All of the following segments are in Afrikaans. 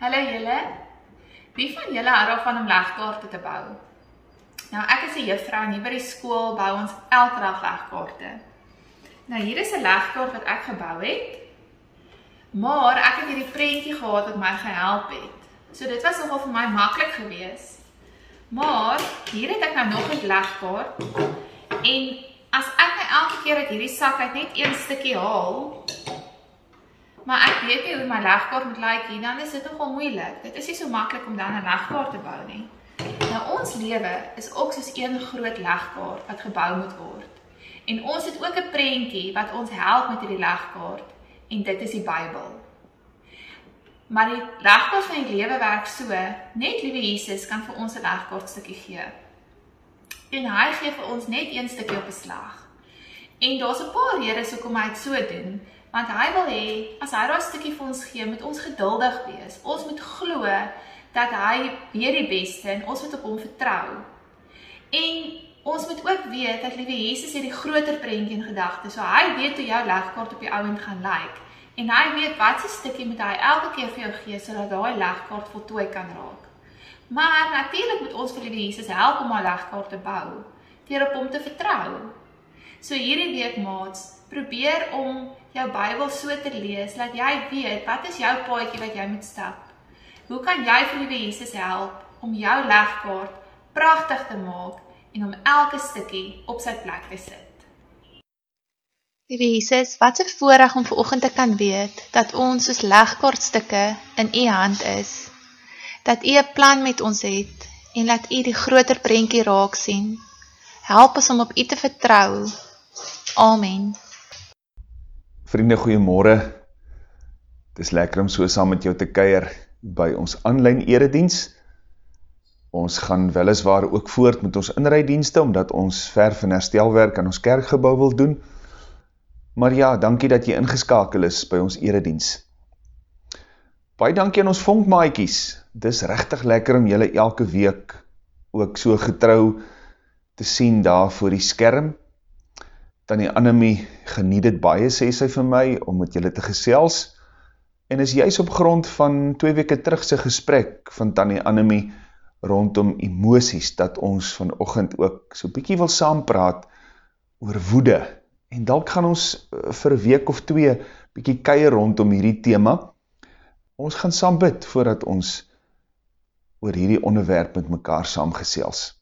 Hallo julle. Wie van julle hou daarvan om legkaarte te bou? Nou ek is 'n juffrou en hier by die skool bou ons elke dag legkaarte. Nou hier is 'n legkaart wat ek gebou het. Maar ek het hierdie prentjie gehad wat my gehelp het. So dit was nogal vir my maklik geweest. Maar hier het ek nou nog 'n legkaart en as ek nou elke keer uit hierdie sak uit net een stukkie haal, Maar ek weet nie hoe my legkaart moet lyk nie, dan is dit nogal moeilik. Dit is nie so maklik om dan 'n legkaart te bou nie. Nou ons lewe is ook soos een groot legkaart wat gebou moet word. En ons het ook 'n prentjie wat ons help met hierdie legkaart en dit is die Bybel. Maar die legkaart van die lewe werk so, net liewe Jesus kan vir ons 'n legkaart stukkie gee. En hy gee vir ons net een stukkie op 'n slag. En daar's 'n paar redes hoekom hy dit so doen want hy wil hê as hy daai stukkie vir ons gee, moet ons geduldig wees. Ons moet glo dat hy weet die beste en ons moet op hom vertrou. En ons moet ook weet dat liewe Jesus het die groter prentjie in gedagte. So hy weet hoe jou legkaart op die ouend gaan lyk. En hy weet wat se stukkie moet hy elke keer vir jou gee sodat daai legkaart voltooi kan raak. Maar natuurlik moet ons vir liewe Jesus help om 'n legkaart te bou deur op hom te vertrou. So hierdie week maats, probeer om jou Bybel so te lees dat jy weet wat is jou paadjie wat jy moet stap. Hoe kan jy vir liewe Jesus help om jou legkaart pragtig te maak en om elke stukkie op sy plek te sit? Liewe Jesus, wat 'n voorreg om vanoggend te kan weet dat ons soos legkaartstukke in U hand is. Dat U 'n plan met ons het en dat U die groter prentjie raak sien. Help ons om op U te vertrou. Amen. Vriende, goeiemôre. Dit is lekker om so saam met jou te kuier by ons aanlyn erediens. Ons gaan weliswaar ook voort met ons inrydienste omdat ons verf en herstelwerk aan ons kerkgebou wil doen. Maar ja, dankie dat jy ingeskakel is by ons erediens. Baie dankie aan ons vonkmaatjies. Dis regtig lekker om julle elke week ook so getrou te sien daar voor die skerm. Tannie Annemie geniet het baie, sê sy vir my, om met julle te gesels, en is juist op grond van twee weke terug sy gesprek van Tannie Annemie rondom emoties, dat ons vanochtend ook so bykie wil saampraat oor woede, en dalk gaan ons eh, vir een week of twee bykie keie rondom hierdie thema, ons gaan saam bid voordat ons oor hierdie onderwerp met mekaar saamgesels.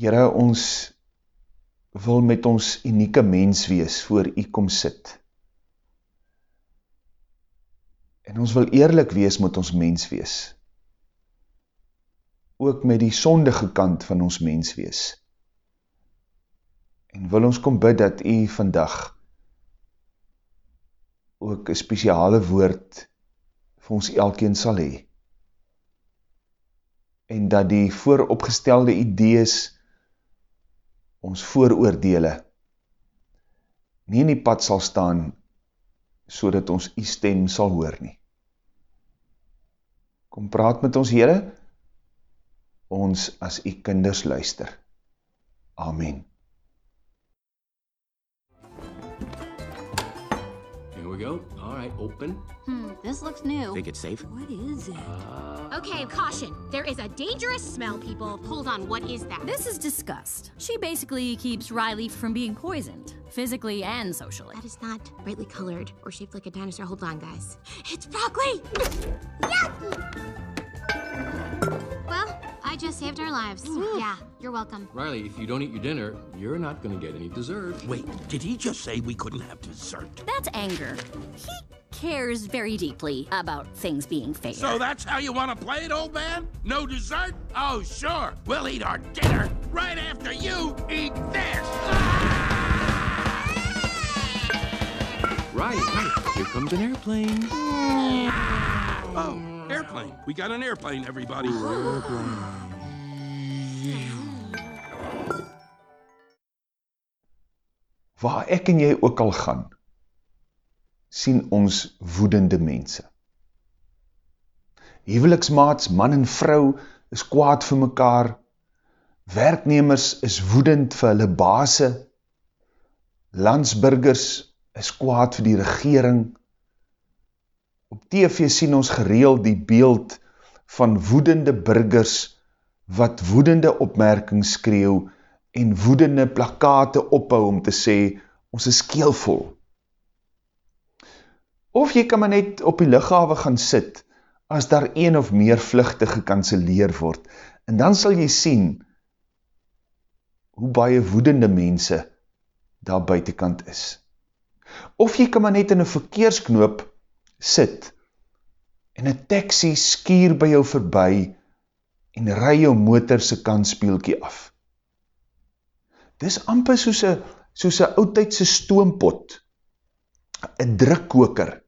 Heren, ons wil met ons unieke mens wees voor u kom sit. En ons wil eerlik wees met ons mens wees. Ook met die sondige kant van ons mens wees. En wil ons kom bid dat u vandag ook een speciale woord vir ons elkeen sal hee. En dat die vooropgestelde idees ons vooroordele nie in die pad sal staan so dat ons die stem sal hoor nie. Kom praat met ons Heere, ons as die kinders luister. Amen. Here we go. All right, open. Hmm, this looks new. Think it's safe? What is it? Uh, Okay, caution. There is a dangerous smell, people. Hold on, what is that? This is disgust. She basically keeps Riley from being poisoned, physically and socially. That is not brightly colored or shaped like a dinosaur. Hold on, guys. It's broccoli! saved our lives. yeah, you're welcome. Riley, if you don't eat your dinner, you're not going to get any dessert. Wait, did he just say we couldn't have dessert? That's anger. He cares very deeply about things being fair. So that's how you want to play it, old man? No dessert? Oh, sure. We'll eat our dinner right after you eat this. Ah! Right, right. Here comes an airplane. Oh, airplane. We got an airplane, everybody. Waar ek en jy ook al gaan, sien ons woedende mense. Huweliksmaats, man en vrou is kwaad vir mekaar, werknemers is woedend vir hulle baase, landsburgers is kwaad vir die regering, Op TV sien ons gereeld die beeld van woedende burgers wat woedende opmerkings skreeuw en woedende plakate ophou om te sê, ons is keelvol. Of jy kan maar net op die lichawe gaan sit, as daar een of meer vluchte gekanceleer word, en dan sal jy sien, hoe baie woedende mense daar buitenkant is. Of jy kan maar net in een verkeersknoop sit, en een taxi skier by jou verby, en ry jou motorse kanspeelkie af. Dis amper soos een, soos een oudtijdse stoompot, een drukkoker,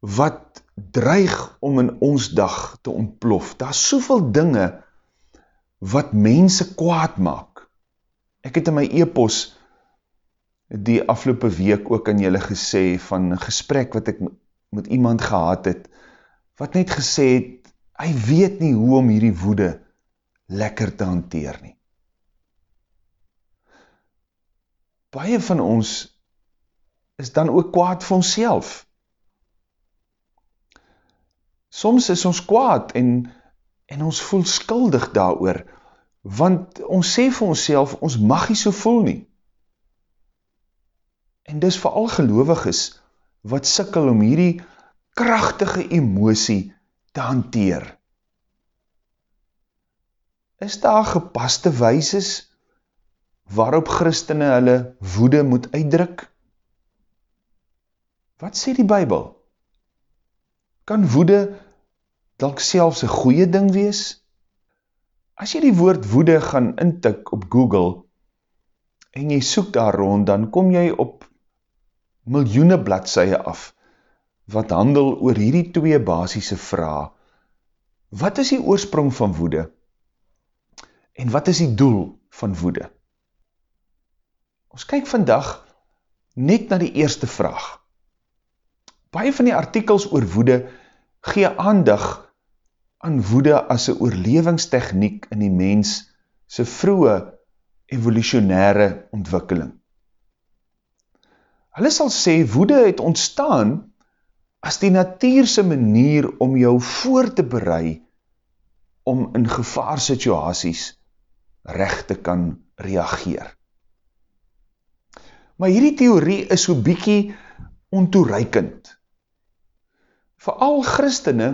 wat dreig om in ons dag te ontplof. Daar is soveel dinge wat mense kwaad maak. Ek het in my e-pos die afgelopen week ook aan julle gesê van gesprek wat ek met iemand gehad het, wat net gesê het, hy weet nie hoe om hierdie woede lekker te hanteer nie. Baie van ons is dan ook kwaad vir ons self. Soms is ons kwaad en, en ons voel skuldig daar oor, want ons sê vir ons self, ons mag nie so voel nie. En dis vir al gelovig is, wat sikkel om hierdie krachtige emosie te hanteer. Is daar gepaste weises waarop christene hulle woede moet uitdruk? Wat sê die bybel? Kan woede dalk selfs een goeie ding wees? As jy die woord woede gaan intik op Google en jy soek daar rond, dan kom jy op miljoene bladseie af, wat handel oor hierdie twee basisse vraag. Wat is die oorsprong van woede? En wat is die doel van woede? Ons kyk vandag net na die eerste vraag. Baie van die artikels oor woede gee aandig aan woede as een oorlevingstechniek in die mens sy vroege evolutionaire ontwikkeling. Hulle sal sê, woede het ontstaan as die natuurse manier om jou voor te berei om in gevaarsituasies recht te kan reageer. Maar hierdie theorie is so bykie ontoereikend. Vooral christene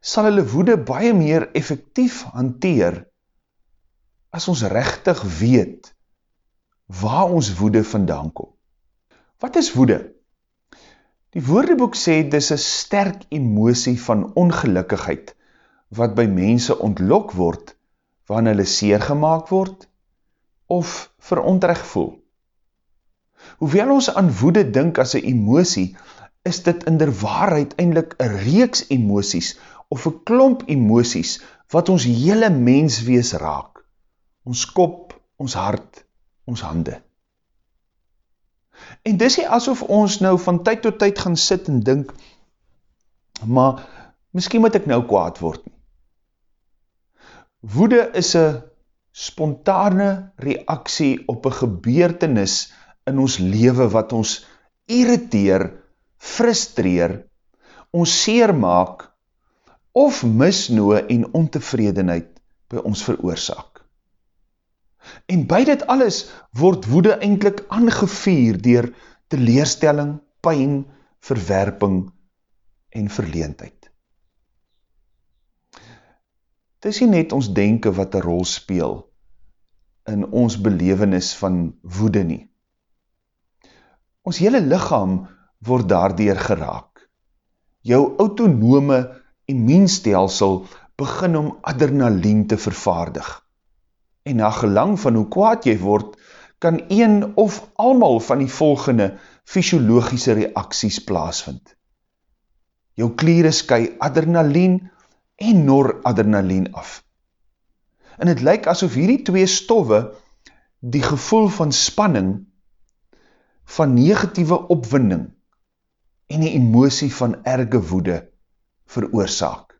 sal hulle woede baie meer effectief hanteer as ons rechtig weet waar ons woede vandaan kom. Wat is woede? Die woordeboek sê dis een sterk emosie van ongelukkigheid wat by mense ontlok word wanneer hulle seer gemaakt word of verontrecht voel. Hoewel ons aan woede dink as een emosie, is dit in der waarheid eindelijk een reeks emoties of een klomp emoties wat ons hele mens wees raak. Ons kop, ons hart, ons hande. En dis nie asof ons nou van tyd tot tyd gaan sit en dink, maar miskien moet ek nou kwaad word nie. Woede is een spontane reaksie op een gebeurtenis in ons leven wat ons irriteer, frustreer, ons seer maak of misnoe en ontevredenheid by ons veroorzaak. En by dit alles word woede eindelijk aangevier dier teleerstelling, pijn, verwerping en verleendheid. Het is nie net ons denken wat een rol speel in ons belevenis van woede nie. Ons hele lichaam word daardier geraak. Jou autonome immuunstelsel begin om adrenalien te vervaardig en na gelang van hoe kwaad jy word, kan een of almal van die volgende fysiologische reaksies plaasvind. Jou kliere sky adrenalien en noradrenalien af. En het lyk asof hierdie twee stoffe die gevoel van spanning, van negatieve opwinding en die emosie van erge woede veroorzaak.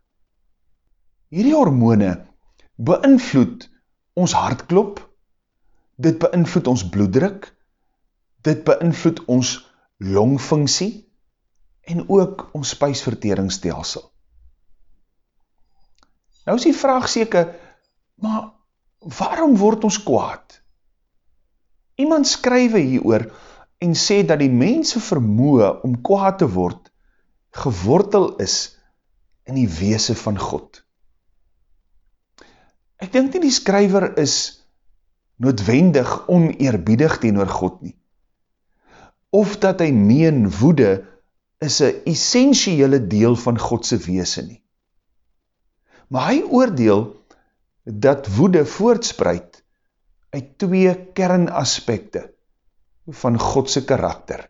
Hierdie hormone beïnvloed ons hartklop, dit beïnvloed ons bloeddruk, dit beïnvloed ons longfunksie en ook ons spijsverteringsstelsel. Nou is die vraag seker, maar waarom word ons kwaad? Iemand skrywe hier oor en sê dat die mense vermoe om kwaad te word gewortel is in die weese van God. Ek dink nie die skryver is noodwendig oneerbiedig teenoor God nie. Of dat hy meen woede is een essentiële deel van Godse weese nie. Maar hy oordeel dat woede voortspreid uit twee kernaspekte van Godse karakter.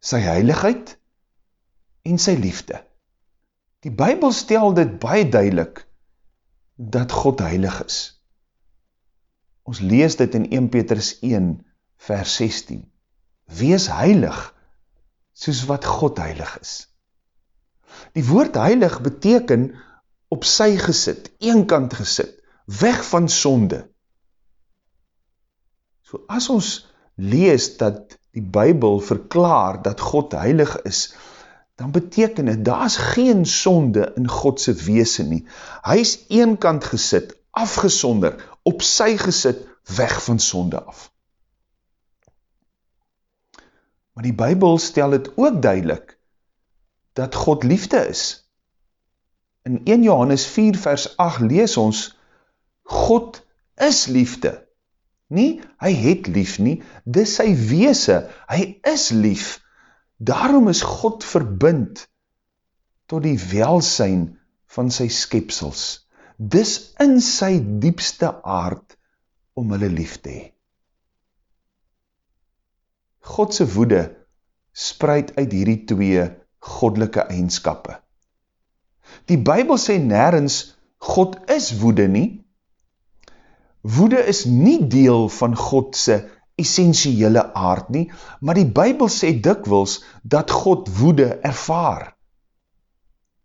Sy heiligheid en sy liefde. Die Bijbel stel dit baie duidelik dat God heilig is. Ons lees dit in 1 Petrus 1 vers 16. Wees heilig soos wat God heilig is. Die woord heilig beteken op sy gesit, eenkant gesit, weg van sonde. So as ons lees dat die Bijbel verklaar dat God heilig is, dan beteken het, daar is geen sonde in Godse weese nie. Hy is eenkant gesit, afgesonder, op sy gesit, weg van sonde af. Maar die Bijbel stel het ook duidelik, dat God liefde is. In 1 Johannes 4 vers 8 lees ons, God is liefde. Nie, hy het lief nie, dis sy weese, hy is lief, Daarom is God verbind tot die welsijn van sy skepsels. Dis in sy diepste aard om hulle lief te hee. Godse woede spreid uit hierdie twee goddelike eigenskappe. Die Bijbel sê nergens, God is woede nie. Woede is nie deel van Godse essentiële aard nie, maar die Bijbel sê dikwils dat God woede ervaar.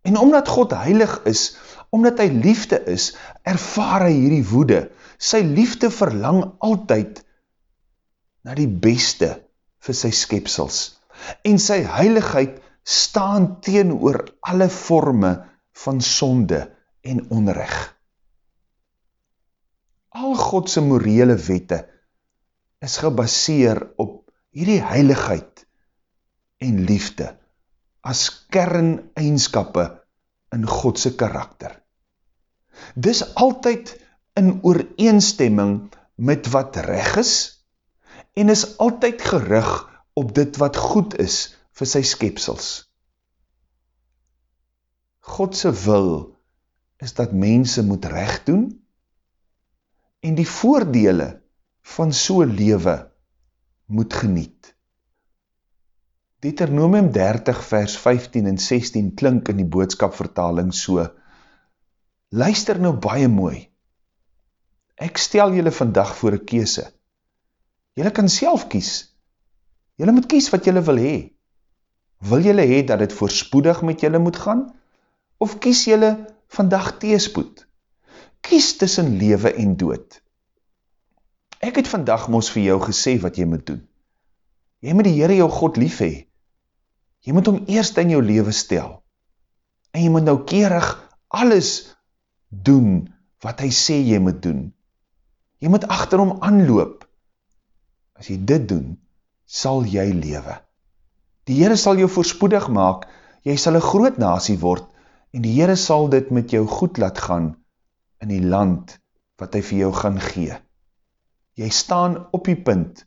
En omdat God heilig is, omdat hy liefde is, ervaar hy hierdie woede. Sy liefde verlang altyd na die beste vir sy skepsels. En sy heiligheid staan teen oor alle vorme van sonde en onrecht. Al Godse morele wette is gebaseer op hierdie heiligheid en liefde as kerneigenskappe in Godse karakter. Dis altyd in ooreenstemming met wat reg is en is altyd gerig op dit wat goed is vir sy skepsels. Godse wil is dat mense moet recht doen en die voordele van so lewe moet geniet. Deuteronomium 30 vers 15 en 16 klink in die boodskapvertaling so, Luister nou baie mooi, ek stel julle vandag voor een kese, julle kan self kies, julle moet kies wat julle wil hee, wil julle hee dat het voorspoedig met julle moet gaan, of kies julle vandag teespoed, kies tussen lewe en dood, Ek het vandag mos vir jou gesê wat jy moet doen. Jy moet die Heere jou God lief hee. Jy moet hom eerst in jou leven stel. En jy moet nou keerig alles doen wat hy sê jy moet doen. Jy moet achter hom aanloop. As jy dit doen, sal jy lewe. Die Heere sal jou voorspoedig maak, jy sal een groot nasie word, en die Heere sal dit met jou goed laat gaan in die land wat hy vir jou gaan gee jy staan op die punt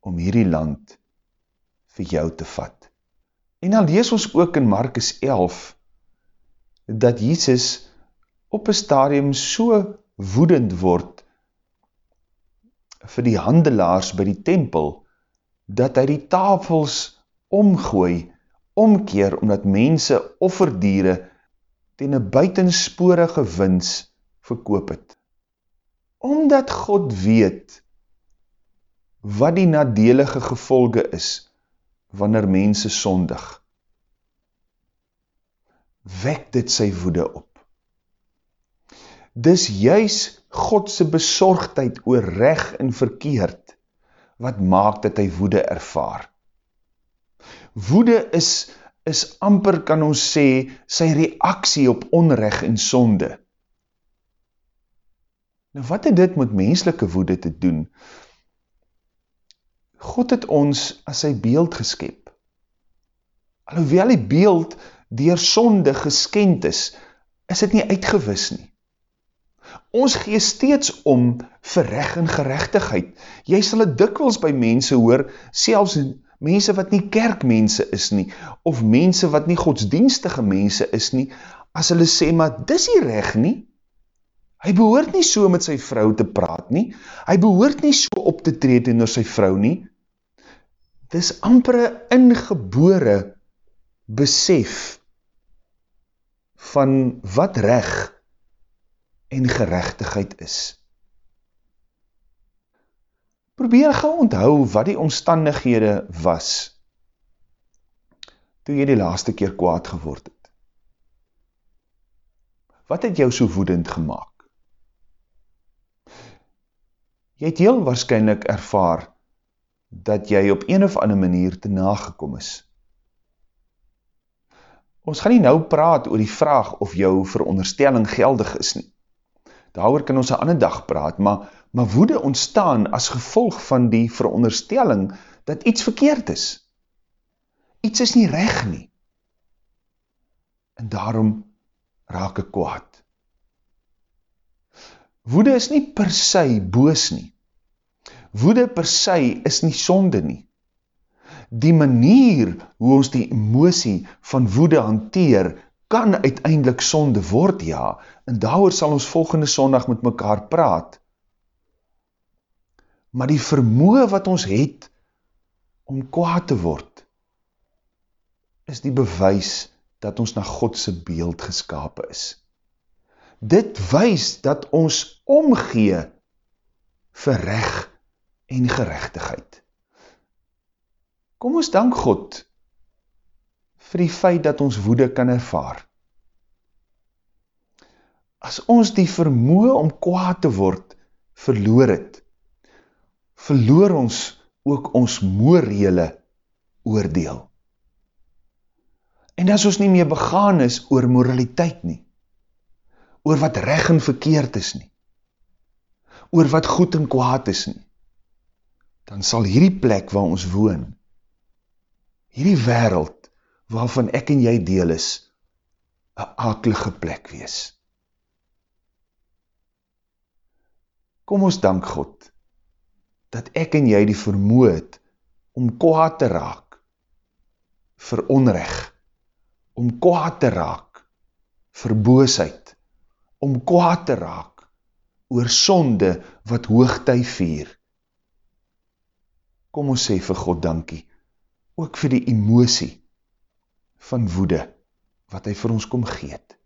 om hierdie land vir jou te vat. En dan lees ons ook in Markus 11, dat Jesus op een stadium so woedend word vir die handelaars by die tempel, dat hy die tafels omgooi, omkeer, omdat mense offerdiere ten een buitensporige wins verkoop het omdat God weet wat die nadelige gevolge is wanneer mense sondig. Wek dit sy woede op. Dis juis Godse bezorgdheid oor reg en verkeerd wat maak dat hy woede ervaar. Woede is is amper kan ons sê sy reaksie op onreg en sonde. Nou wat het dit met menslike woede te doen? God het ons as sy beeld geskep. Alhoewel die beeld deur sonde geskend is, is dit nie uitgewis nie. Ons gee steeds om vir reg en geregtigheid. Jy sal dit dikwels by mense hoor, selfs mense wat nie kerkmense is nie, of mense wat nie godsdienstige mense is nie, as hulle sê, maar dis nie reg nie, hy behoort nie so met sy vrou te praat nie, hy behoort nie so op te treed in sy vrou nie, dis ampere ingebore besef van wat reg en gerechtigheid is. Probeer gauw onthou wat die omstandighede was toe jy die laaste keer kwaad geword het. Wat het jou so woedend gemaakt? Jy het heel waarschijnlijk ervaar dat jy op een of ander manier te nagekom is. Ons gaan nie nou praat oor die vraag of jou veronderstelling geldig is nie. Daaroor kan ons 'n ander dag praat, maar maar woede ontstaan as gevolg van die veronderstelling dat iets verkeerd is. Iets is nie reg nie. En daarom raak ek kwaad. Woede is nie per se boos nie. Woede per se is nie sonde nie. Die manier hoe ons die emosie van woede hanteer, kan uiteindelik sonde word, ja, en daarover sal ons volgende sondag met mekaar praat. Maar die vermoe wat ons het om kwaad te word, is die bewys dat ons na Godse beeld geskapen is. Dit wys dat ons omgee vir reg en gerechtigheid. Kom ons dank God vir die feit dat ons woede kan ervaar. As ons die vermoe om kwaad te word verloor het, verloor ons ook ons morele oordeel. En as ons nie meer begaan is oor moraliteit nie, oor wat reg en verkeerd is nie, oor wat goed en kwaad is nie, dan sal hierdie plek waar ons woon, hierdie wereld, waarvan ek en jy deel is, een akelige plek wees. Kom ons dank God, dat ek en jy die vermoe het, om kwaad te raak, vir onreg, om kwaad te raak, vir boosheid, om kwaad te raak, oor sonde wat hoogtij vier. Kom ons sê vir God dankie, ook vir die emosie, van woede, wat hy vir ons kom geet.